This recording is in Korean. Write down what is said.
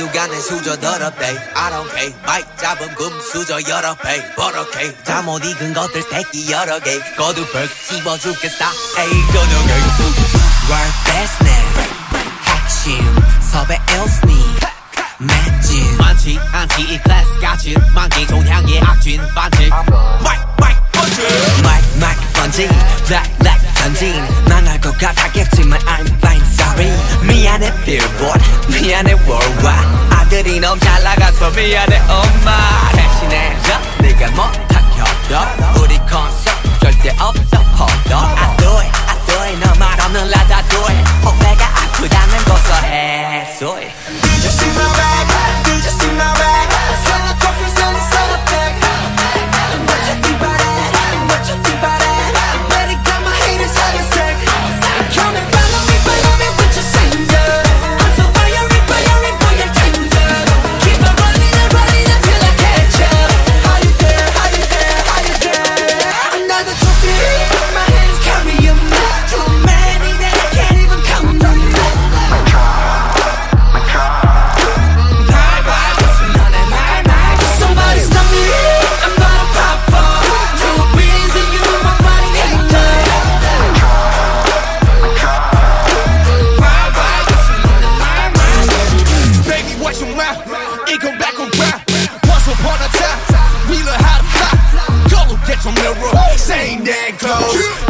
누가 내 수저 더럽대? I don't care. 마이크 잡음 금수저 여럿 패. 버럭해 잠못 익은 것들 새끼 여러 개. 거듭해서 씹어줄게. 스타의 저녁에. World business 핵심. 섭외 일순위 매진 많지 않지. 이 클래스 같이 만기 종향의 악진 반지 Mic mic bungee. Mic mic bungee. Bright light 전진. 망할 거 같았겠지만 I'm fine sorry 미안해 billboard 미안해 worldwide. 아들이 너무 잘 나가서 미안해 엄마. 대신해줘 네가 못한 협력 우리 콘서트 절대 없어 hold on. I do it I do it 너말 없는 라다 do it 어깨가 아프다는 고소해 소리 Same damn clothes.